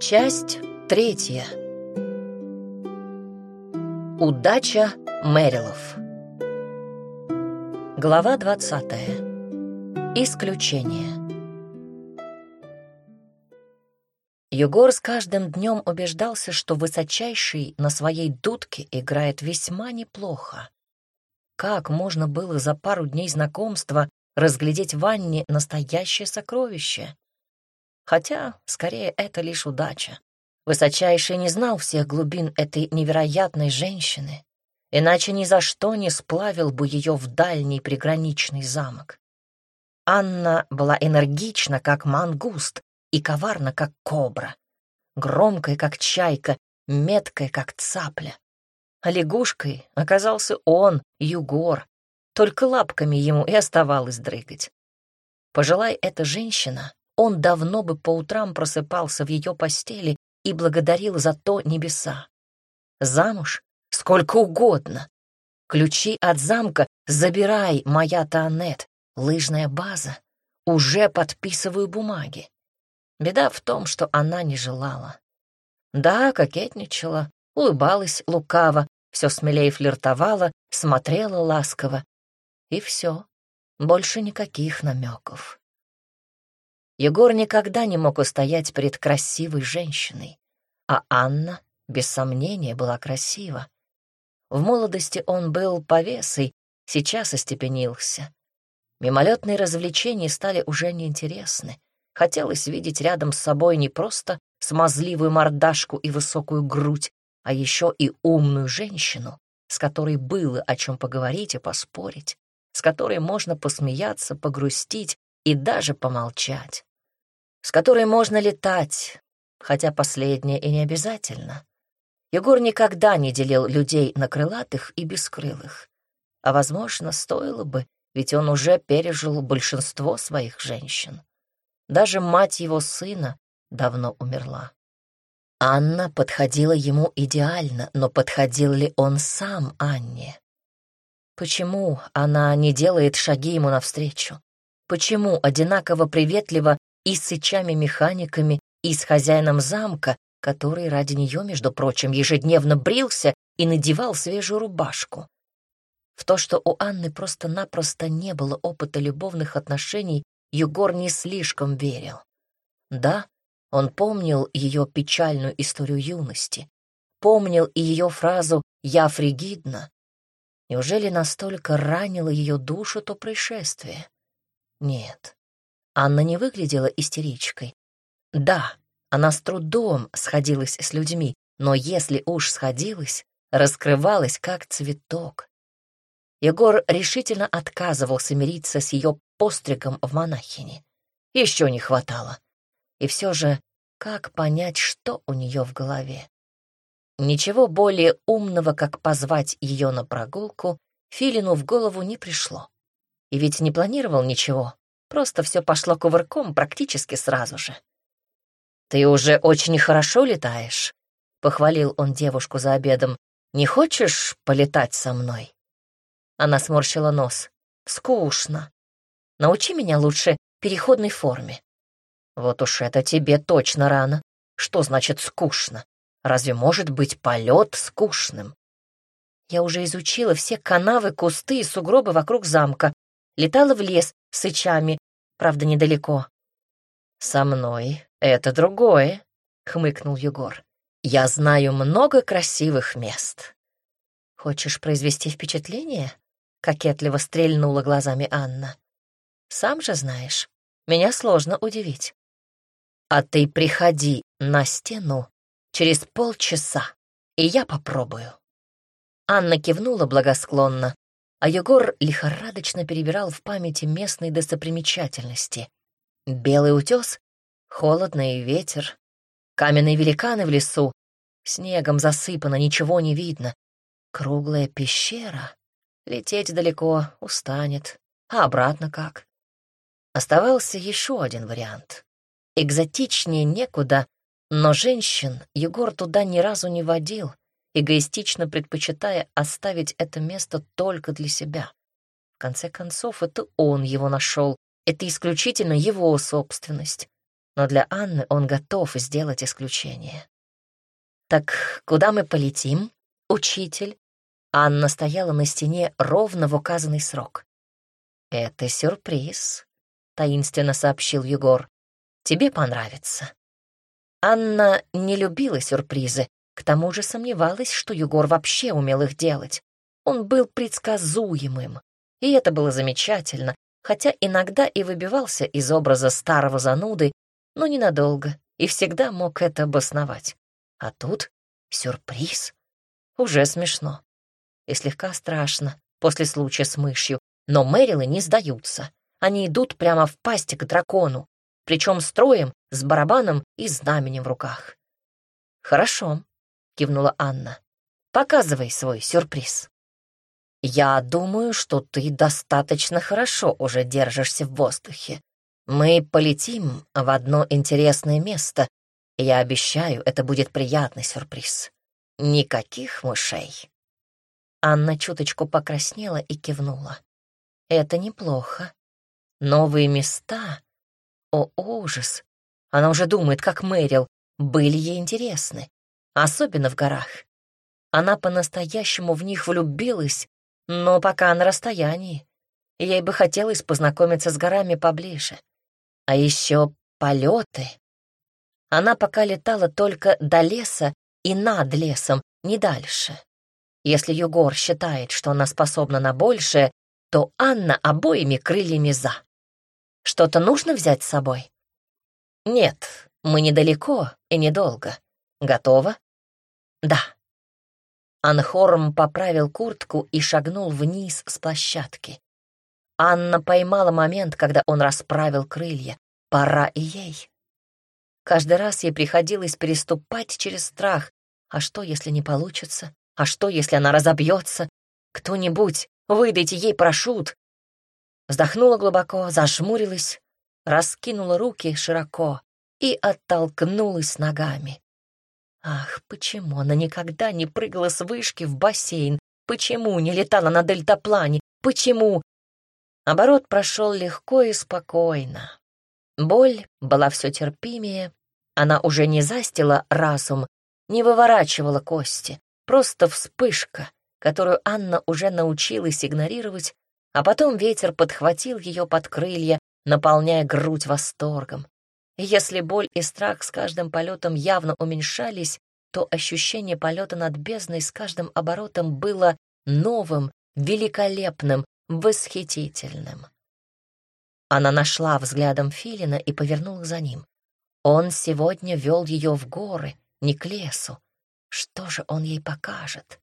Часть третья. Удача Мэрилов. Глава двадцатая. Исключение. Егор с каждым днем убеждался, что высочайший на своей дудке играет весьма неплохо. Как можно было за пару дней знакомства разглядеть в Анне настоящее сокровище? Хотя, скорее, это лишь удача. Высочайший не знал всех глубин этой невероятной женщины, иначе ни за что не сплавил бы ее в дальний приграничный замок. Анна была энергична, как мангуст, и коварна, как кобра, громкая, как чайка, меткая, как цапля. А лягушкой оказался он, Югор, только лапками ему и оставалось дрыгать. Пожелай эта женщина, он давно бы по утрам просыпался в ее постели и благодарил за то небеса. Замуж? Сколько угодно. Ключи от замка забирай, моя Таанет, лыжная база. Уже подписываю бумаги. Беда в том, что она не желала. Да, кокетничала, улыбалась лукаво, все смелее флиртовала, смотрела ласково. И все. Больше никаких намеков. Егор никогда не мог устоять перед красивой женщиной, а Анна, без сомнения, была красива. В молодости он был повесой, сейчас остепенился. Мимолетные развлечения стали уже неинтересны. Хотелось видеть рядом с собой не просто смазливую мордашку и высокую грудь, а еще и умную женщину, с которой было о чем поговорить и поспорить, с которой можно посмеяться, погрустить и даже помолчать с которой можно летать, хотя последнее и не обязательно. Егор никогда не делил людей на крылатых и бескрылых. А, возможно, стоило бы, ведь он уже пережил большинство своих женщин. Даже мать его сына давно умерла. Анна подходила ему идеально, но подходил ли он сам Анне? Почему она не делает шаги ему навстречу? Почему одинаково приветливо и с сычами-механиками, и с хозяином замка, который ради нее, между прочим, ежедневно брился и надевал свежую рубашку. В то, что у Анны просто-напросто не было опыта любовных отношений, Егор не слишком верил. Да, он помнил ее печальную историю юности, помнил и ее фразу «я фригидна». Неужели настолько ранило ее душу то происшествие? Нет, Анна не выглядела истеричкой. Да, она с трудом сходилась с людьми, но если уж сходилась, раскрывалась как цветок. Егор решительно отказывался мириться с ее постригом в монахине. Еще не хватало. И все же, как понять, что у нее в голове? Ничего более умного, как позвать ее на прогулку, Филину в голову не пришло. И ведь не планировал ничего, Просто все пошло кувырком практически сразу же. «Ты уже очень хорошо летаешь», — похвалил он девушку за обедом. «Не хочешь полетать со мной?» Она сморщила нос. «Скучно. Научи меня лучше переходной форме». «Вот уж это тебе точно рано. Что значит скучно? Разве может быть полет скучным?» Я уже изучила все канавы, кусты и сугробы вокруг замка, летала в лес с сычами, правда, недалеко. «Со мной это другое», — хмыкнул Егор. «Я знаю много красивых мест». «Хочешь произвести впечатление?» — кокетливо стрельнула глазами Анна. «Сам же знаешь, меня сложно удивить». «А ты приходи на стену через полчаса, и я попробую». Анна кивнула благосклонно, а Егор лихорадочно перебирал в памяти местные достопримечательности. Белый утес, холодный ветер, каменные великаны в лесу, снегом засыпано, ничего не видно. Круглая пещера. Лететь далеко устанет. А обратно как? Оставался еще один вариант. Экзотичнее некуда, но женщин Егор туда ни разу не водил эгоистично предпочитая оставить это место только для себя. В конце концов, это он его нашел, это исключительно его собственность. но для Анны он готов сделать исключение. «Так куда мы полетим, учитель?» Анна стояла на стене ровно в указанный срок. «Это сюрприз», — таинственно сообщил Егор. «Тебе понравится». Анна не любила сюрпризы, к тому же сомневалась, что Егор вообще умел их делать. Он был предсказуемым, и это было замечательно, хотя иногда и выбивался из образа старого зануды, но ненадолго, и всегда мог это обосновать. А тут сюрприз. Уже смешно. И слегка страшно после случая с мышью, но Мэрилы не сдаются. Они идут прямо в пасть к дракону, причем строем, с барабаном и знаменем в руках. «Хорошо», — кивнула Анна. «Показывай свой сюрприз». «Я думаю, что ты достаточно хорошо уже держишься в воздухе. Мы полетим в одно интересное место. Я обещаю, это будет приятный сюрприз. Никаких мышей». Анна чуточку покраснела и кивнула. «Это неплохо. Новые места? О, ужас! Она уже думает, как Мэрил, были ей интересны, особенно в горах. Она по-настоящему в них влюбилась но пока на расстоянии. Ей бы хотелось познакомиться с горами поближе. А еще полеты. Она пока летала только до леса и над лесом, не дальше. Если Югор считает, что она способна на большее, то Анна обоими крыльями за. Что-то нужно взять с собой? Нет, мы недалеко и недолго. Готова? Да. Анхорм поправил куртку и шагнул вниз с площадки. Анна поймала момент, когда он расправил крылья. Пора и ей. Каждый раз ей приходилось переступать через страх. А что, если не получится? А что, если она разобьется? Кто-нибудь, выдайте ей парашют. Вздохнула глубоко, зажмурилась, раскинула руки широко и оттолкнулась ногами. Ах, почему она никогда не прыгала с вышки в бассейн? Почему не летала на дельтаплане? Почему? Оборот прошел легко и спокойно. Боль была все терпимее. Она уже не застила разум, не выворачивала кости. Просто вспышка, которую Анна уже научилась игнорировать, а потом ветер подхватил ее под крылья, наполняя грудь восторгом. Если боль и страх с каждым полетом явно уменьшались, то ощущение полета над бездной с каждым оборотом было новым, великолепным, восхитительным. Она нашла взглядом Филина и повернула за ним. Он сегодня вел ее в горы, не к лесу. Что же он ей покажет?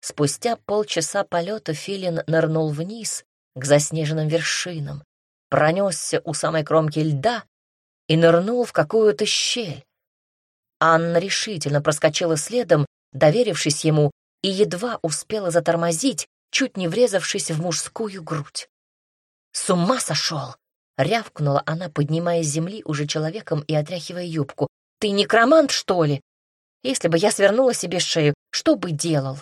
Спустя полчаса полета Филин нырнул вниз к заснеженным вершинам, пронесся у самой кромки льда и нырнул в какую-то щель. Анна решительно проскочила следом, доверившись ему, и едва успела затормозить, чуть не врезавшись в мужскую грудь. «С ума сошел!» — рявкнула она, поднимая с земли уже человеком и отряхивая юбку. «Ты некромант, что ли? Если бы я свернула себе шею, что бы делал?»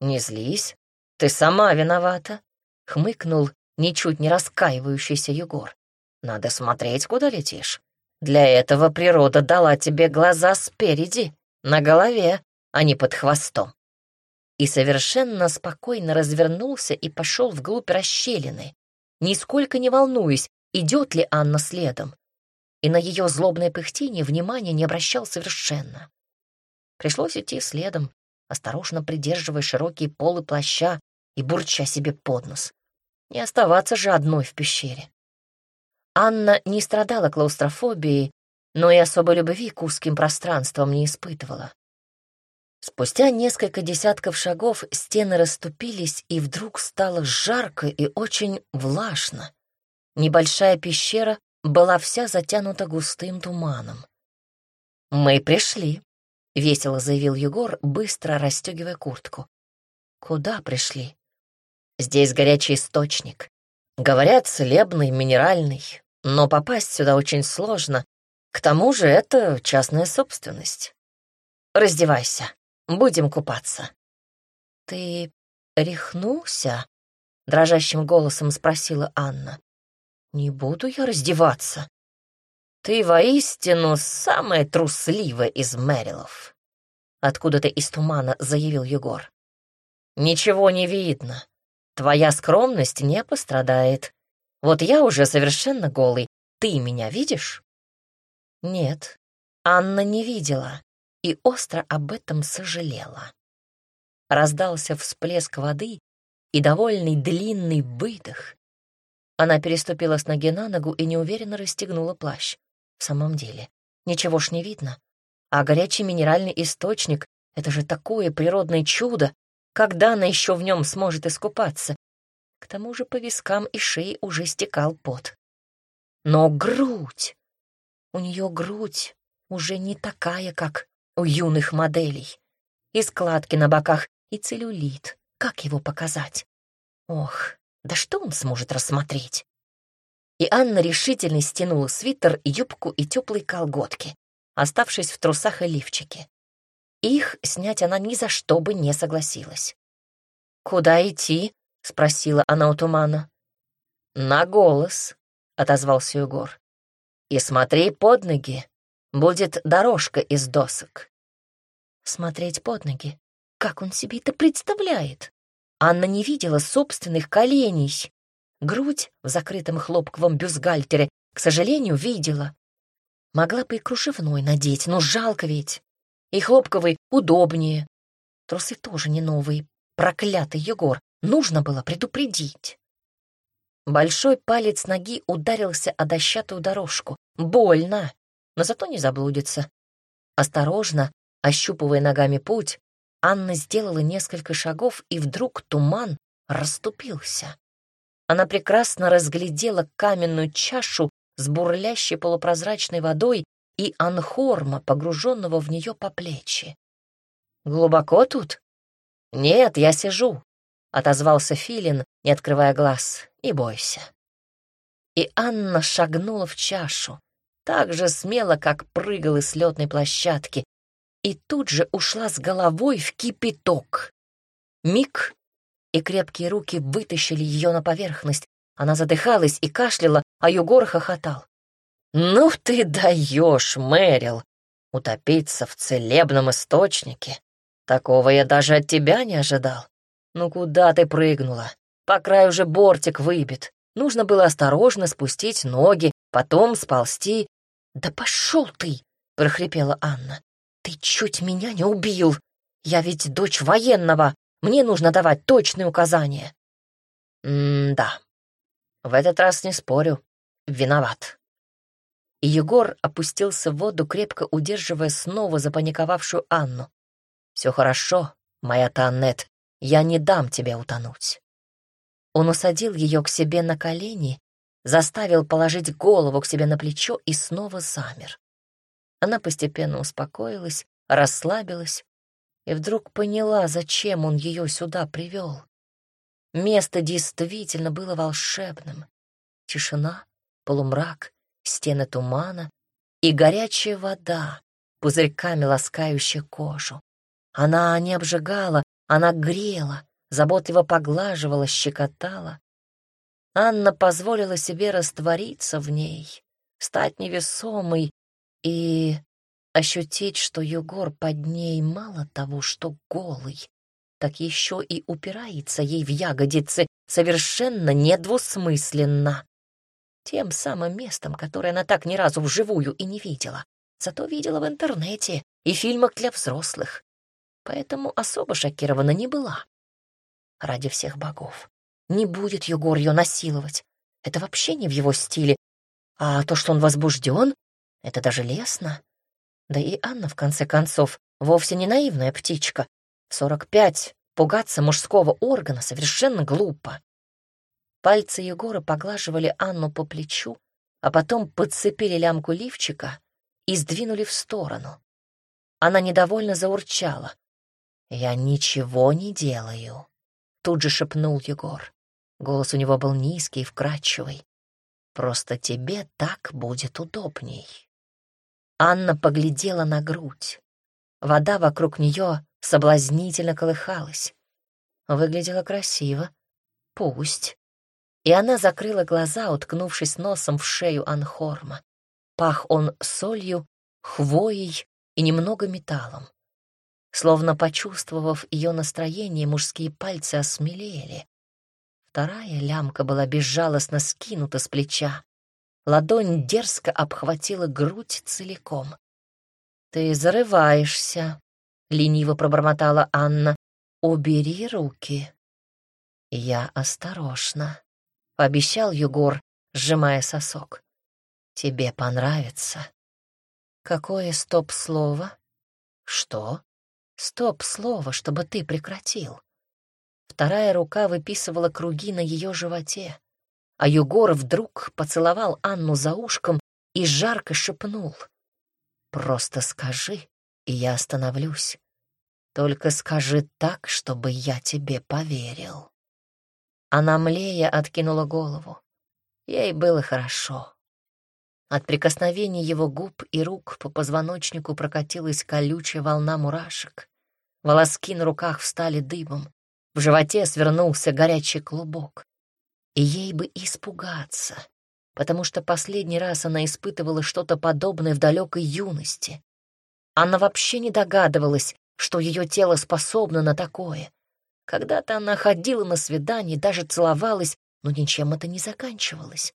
«Не злись, ты сама виновата», — хмыкнул ничуть не раскаивающийся Егор. Надо смотреть, куда летишь. Для этого природа дала тебе глаза спереди, на голове, а не под хвостом. И совершенно спокойно развернулся и пошел вглубь расщелины, нисколько не волнуясь, идет ли Анна следом. И на ее злобное пыхтение внимания не обращал совершенно. Пришлось идти следом, осторожно придерживая широкие полы плаща и бурча себе под нос. Не оставаться же одной в пещере. Анна не страдала клаустрофобией, но и особой любви к узким пространствам не испытывала. Спустя несколько десятков шагов стены расступились, и вдруг стало жарко и очень влажно. Небольшая пещера была вся затянута густым туманом. «Мы пришли», — весело заявил Егор, быстро расстегивая куртку. «Куда пришли?» «Здесь горячий источник. Говорят, целебный, минеральный но попасть сюда очень сложно. К тому же это частная собственность. Раздевайся, будем купаться. Ты рехнулся? Дрожащим голосом спросила Анна. Не буду я раздеваться. «Ты воистину самая трусливая из Мэрилов», — откуда-то из тумана заявил Егор. «Ничего не видно. Твоя скромность не пострадает. Вот я уже совершенно голый. Ты меня видишь?» Нет, Анна не видела и остро об этом сожалела. Раздался всплеск воды и довольный длинный выдох. Она переступила с ноги на ногу и неуверенно расстегнула плащ. В самом деле, ничего ж не видно. А горячий минеральный источник — это же такое природное чудо, когда она еще в нем сможет искупаться. К тому же по вискам и шее уже стекал пот. Но грудь! У нее грудь уже не такая, как у юных моделей. И складки на боках, и целлюлит. Как его показать? Ох, да что он сможет рассмотреть? И Анна решительно стянула свитер, юбку и теплые колготки, оставшись в трусах и лифчике. Их снять она ни за что бы не согласилась. «Куда идти?» — спросила она у тумана. «На голос», — отозвался Егор. «И смотри под ноги, Будет дорожка из досок. Смотреть под ноги. Как он себе это представляет? Анна не видела собственных коленей. Грудь в закрытом хлопковом бюстгальтере, к сожалению, видела. Могла бы и кружевной надеть, но жалко ведь. И хлопковый удобнее. Трусы тоже не новые. Проклятый Егор. Нужно было предупредить. Большой палец ноги ударился о дощатую дорожку. Больно но зато не заблудится. Осторожно, ощупывая ногами путь, Анна сделала несколько шагов, и вдруг туман расступился. Она прекрасно разглядела каменную чашу с бурлящей полупрозрачной водой и анхорма, погруженного в нее по плечи. «Глубоко тут?» «Нет, я сижу», — отозвался Филин, не открывая глаз. «Не бойся». И Анна шагнула в чашу, так же смело, как прыгала с летной площадки, и тут же ушла с головой в кипяток. Миг, и крепкие руки вытащили ее на поверхность. Она задыхалась и кашляла, а Югор хохотал. «Ну ты даешь, Мэрил, утопиться в целебном источнике. Такого я даже от тебя не ожидал. Ну куда ты прыгнула? По краю же бортик выбит. Нужно было осторожно спустить ноги, потом сползти, «Да пошел ты!» — прохрипела Анна. «Ты чуть меня не убил! Я ведь дочь военного, мне нужно давать точные указания». «М-да, в этот раз не спорю, виноват». И Егор опустился в воду, крепко удерживая снова запаниковавшую Анну. «Все хорошо, моя Таннет, я не дам тебе утонуть». Он усадил ее к себе на колени заставил положить голову к себе на плечо и снова замер. Она постепенно успокоилась, расслабилась и вдруг поняла, зачем он ее сюда привел. Место действительно было волшебным. Тишина, полумрак, стены тумана и горячая вода, пузырьками ласкающая кожу. Она не обжигала, она грела, заботливо поглаживала, щекотала. Анна позволила себе раствориться в ней, стать невесомой и ощутить, что Егор под ней мало того, что голый, так еще и упирается ей в ягодицы совершенно недвусмысленно. Тем самым местом, которое она так ни разу вживую и не видела, зато видела в интернете и фильмах для взрослых. Поэтому особо шокирована не была. Ради всех богов. Не будет Егор ее насиловать. Это вообще не в его стиле. А то, что он возбужден, это даже лестно. Да и Анна, в конце концов, вовсе не наивная птичка. В сорок пять пугаться мужского органа совершенно глупо. Пальцы Егора поглаживали Анну по плечу, а потом подцепили лямку лифчика и сдвинули в сторону. Она недовольно заурчала. «Я ничего не делаю», — тут же шепнул Егор. Голос у него был низкий и вкрадчивый. «Просто тебе так будет удобней». Анна поглядела на грудь. Вода вокруг нее соблазнительно колыхалась. Выглядела красиво. Пусть. И она закрыла глаза, уткнувшись носом в шею Анхорма. Пах он солью, хвоей и немного металлом. Словно почувствовав ее настроение, мужские пальцы осмелели. Вторая лямка была безжалостно скинута с плеча. Ладонь дерзко обхватила грудь целиком. «Ты зарываешься», — лениво пробормотала Анна. «Убери руки». «Я осторожно», — пообещал Югор, сжимая сосок. «Тебе понравится». «Какое стоп-слово?» «Что?» «Стоп-слово, чтобы ты прекратил». Вторая рука выписывала круги на ее животе, а Югор вдруг поцеловал Анну за ушком и жарко шепнул. «Просто скажи, и я остановлюсь. Только скажи так, чтобы я тебе поверил». Она млея откинула голову. Ей было хорошо. От прикосновений его губ и рук по позвоночнику прокатилась колючая волна мурашек. Волоски на руках встали дыбом. В животе свернулся горячий клубок. И ей бы испугаться, потому что последний раз она испытывала что-то подобное в далекой юности. Она вообще не догадывалась, что ее тело способно на такое. Когда-то она ходила на свидание, даже целовалась, но ничем это не заканчивалось.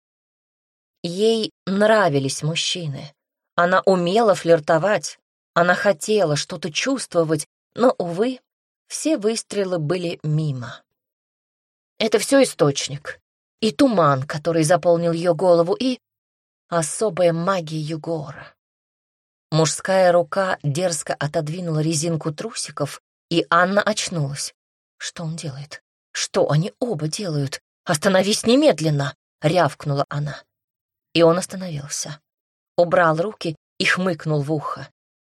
Ей нравились мужчины. Она умела флиртовать, она хотела что-то чувствовать, но, увы, все выстрелы были мимо. Это все источник. И туман, который заполнил ее голову, и особая магия Югора. Мужская рука дерзко отодвинула резинку трусиков, и Анна очнулась. Что он делает? Что они оба делают? Остановись немедленно! рявкнула она. И он остановился. Убрал руки и хмыкнул в ухо.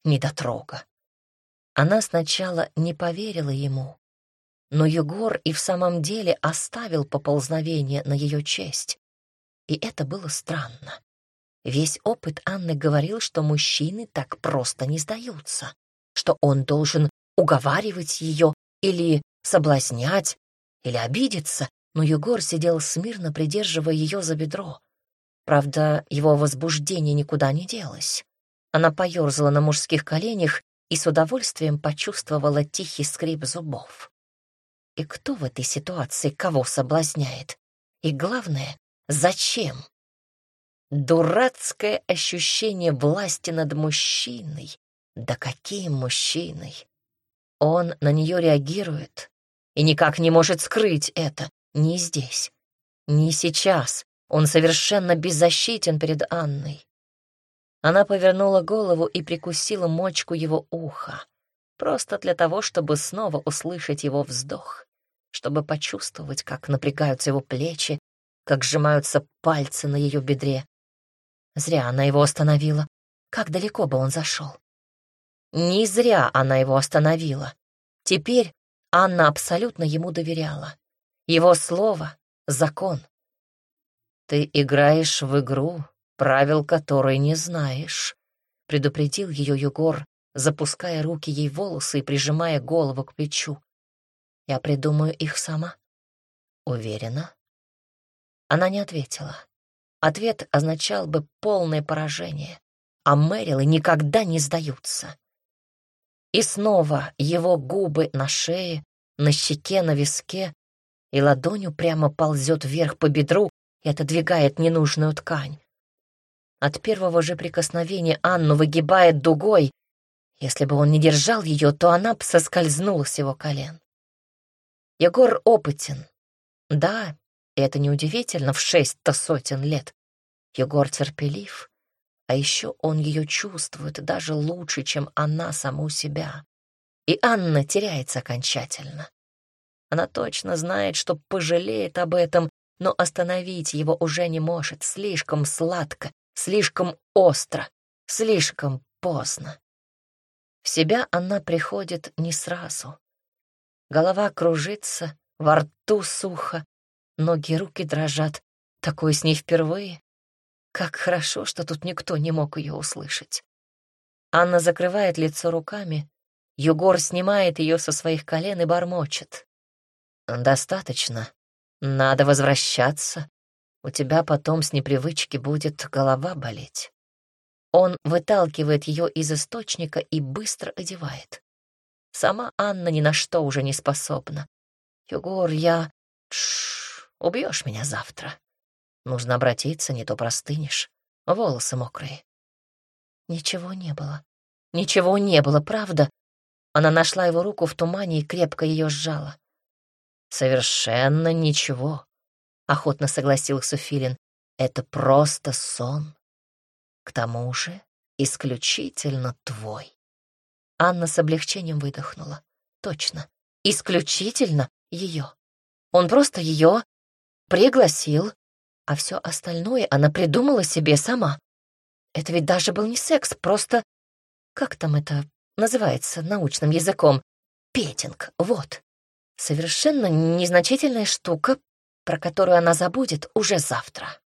Недотрога. Она сначала не поверила ему, но Егор и в самом деле оставил поползновение на ее честь. И это было странно. Весь опыт Анны говорил, что мужчины так просто не сдаются, что он должен уговаривать ее или соблазнять, или обидеться, но Егор сидел смирно, придерживая ее за бедро. Правда, его возбуждение никуда не делось. Она поерзала на мужских коленях и с удовольствием почувствовала тихий скрип зубов. И кто в этой ситуации кого соблазняет? И главное, зачем? Дурацкое ощущение власти над мужчиной. Да каким мужчиной? Он на нее реагирует и никак не может скрыть это. Ни здесь, ни сейчас. Он совершенно беззащитен перед Анной. Она повернула голову и прикусила мочку его уха, просто для того, чтобы снова услышать его вздох, чтобы почувствовать, как напрягаются его плечи, как сжимаются пальцы на ее бедре. Зря она его остановила. Как далеко бы он зашел? Не зря она его остановила. Теперь Анна абсолютно ему доверяла. Его слово — закон. «Ты играешь в игру, правил которой не знаешь», — предупредил ее Егор, запуская руки ей в волосы и прижимая голову к плечу. «Я придумаю их сама». «Уверена?» Она не ответила. Ответ означал бы полное поражение, а Мэрилы никогда не сдаются. И снова его губы на шее, на щеке, на виске, и ладонью прямо ползет вверх по бедру и отодвигает ненужную ткань. От первого же прикосновения Анну выгибает дугой. Если бы он не держал ее, то она бы соскользнула с его колен. Егор опытен. Да, и это неудивительно в шесть-то сотен лет. Егор терпелив, а еще он ее чувствует даже лучше, чем она саму себя. И Анна теряется окончательно. Она точно знает, что пожалеет об этом, но остановить его уже не может. Слишком сладко, слишком остро, слишком поздно. В себя она приходит не сразу. Голова кружится, во рту сухо, ноги руки дрожат. Такое с ней впервые. Как хорошо, что тут никто не мог ее услышать. Анна закрывает лицо руками. Югор снимает ее со своих колен и бормочет. «Достаточно. Надо возвращаться. У тебя потом с непривычки будет голова болеть». Он выталкивает ее из источника и быстро одевает. Сама Анна ни на что уже не способна. «Егор, я... Тш, убьешь меня завтра. Нужно обратиться, не то простынешь. Волосы мокрые». Ничего не было. Ничего не было, правда? Она нашла его руку в тумане и крепко ее сжала. «Совершенно ничего», — охотно согласился Филин. «Это просто сон. К тому же исключительно твой». Анна с облегчением выдохнула. Точно, исключительно ее. Он просто ее пригласил, а все остальное она придумала себе сама. Это ведь даже был не секс, просто... Как там это называется научным языком? Петинг, вот. Совершенно незначительная штука, про которую она забудет уже завтра.